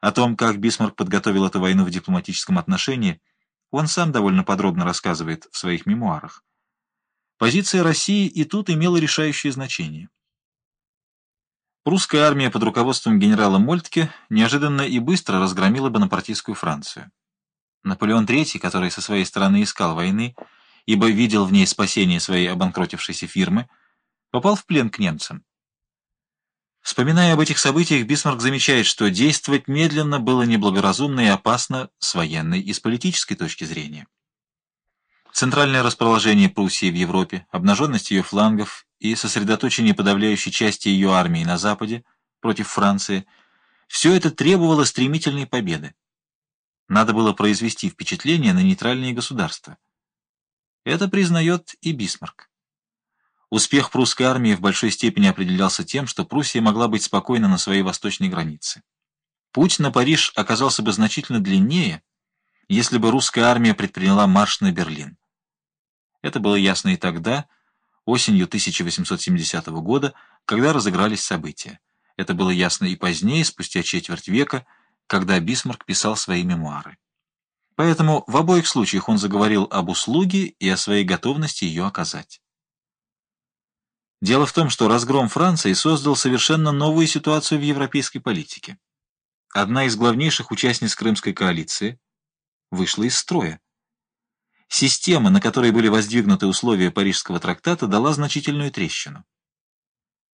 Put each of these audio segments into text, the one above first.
О том, как Бисмарк подготовил эту войну в дипломатическом отношении, он сам довольно подробно рассказывает в своих мемуарах. Позиция России и тут имела решающее значение. Прусская армия под руководством генерала Мольтке неожиданно и быстро разгромила бонапартийскую Францию. Наполеон III, который со своей стороны искал войны, ибо видел в ней спасение своей обанкротившейся фирмы, попал в плен к немцам. Вспоминая об этих событиях, Бисмарк замечает, что действовать медленно было неблагоразумно и опасно с военной и с политической точки зрения. Центральное расположение Пруссии в Европе, обнаженность ее флангов и сосредоточение подавляющей части ее армии на Западе против Франции – все это требовало стремительной победы. Надо было произвести впечатление на нейтральные государства. Это признает и Бисмарк. Успех прусской армии в большой степени определялся тем, что Пруссия могла быть спокойна на своей восточной границе. Путь на Париж оказался бы значительно длиннее, если бы русская армия предприняла марш на Берлин. Это было ясно и тогда, осенью 1870 года, когда разыгрались события. Это было ясно и позднее, спустя четверть века, когда Бисмарк писал свои мемуары. Поэтому в обоих случаях он заговорил об услуге и о своей готовности ее оказать. Дело в том, что разгром Франции создал совершенно новую ситуацию в европейской политике. Одна из главнейших участниц Крымской коалиции вышла из строя. Система, на которой были воздвигнуты условия Парижского трактата, дала значительную трещину.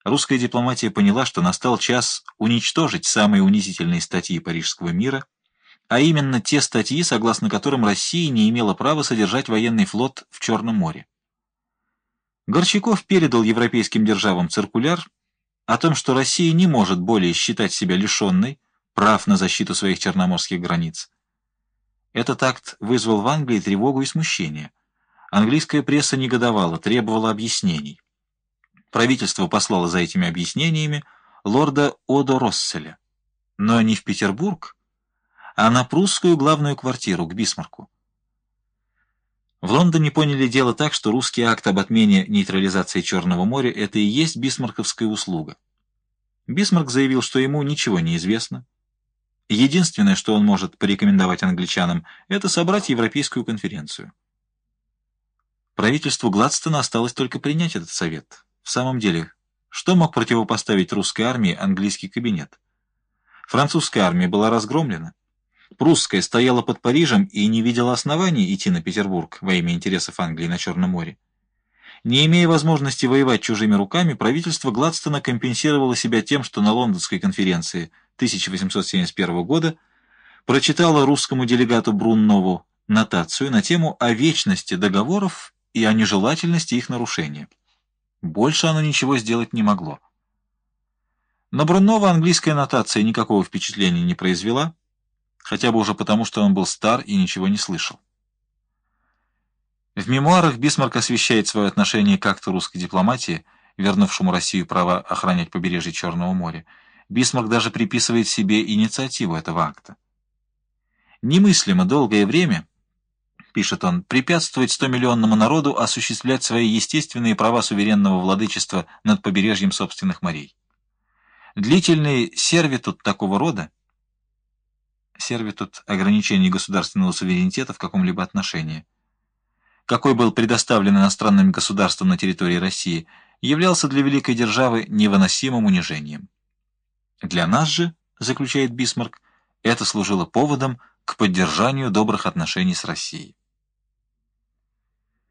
Русская дипломатия поняла, что настал час уничтожить самые унизительные статьи Парижского мира, а именно те статьи, согласно которым Россия не имела права содержать военный флот в Черном море. Горчаков передал европейским державам циркуляр о том, что Россия не может более считать себя лишенной прав на защиту своих черноморских границ. Этот акт вызвал в Англии тревогу и смущение. Английская пресса негодовала, требовала объяснений. Правительство послало за этими объяснениями лорда Одо Росселя, но не в Петербург, а на прусскую главную квартиру, к Бисмарку. В Лондоне поняли дело так, что русский акт об отмене нейтрализации Черного моря – это и есть бисмарковская услуга. Бисмарк заявил, что ему ничего не известно. Единственное, что он может порекомендовать англичанам, это собрать Европейскую конференцию. Правительству Гладстона осталось только принять этот совет. В самом деле, что мог противопоставить русской армии английский кабинет? Французская армия была разгромлена. Прусская стояла под Парижем и не видела оснований идти на Петербург во имя интересов Англии на Черном море. Не имея возможности воевать чужими руками, правительство Гладстона компенсировало себя тем, что на Лондонской конференции 1871 года прочитало русскому делегату Бруннову нотацию на тему о вечности договоров и о нежелательности их нарушения. Больше оно ничего сделать не могло. На Бруннова английская нотация никакого впечатления не произвела, хотя бы уже потому, что он был стар и ничего не слышал. В мемуарах Бисмарк освещает свое отношение к акту русской дипломатии, вернувшему Россию право охранять побережье Черного моря. Бисмарк даже приписывает себе инициативу этого акта. «Немыслимо долгое время, — пишет он, — препятствовать стомиллионному народу осуществлять свои естественные права суверенного владычества над побережьем собственных морей. Длительный сервитут такого рода — сервитут ограничений государственного суверенитета в каком-либо отношении. Какой был предоставлен иностранным государствам на территории России, являлся для великой державы невыносимым унижением. Для нас же, заключает Бисмарк, это служило поводом к поддержанию добрых отношений с Россией.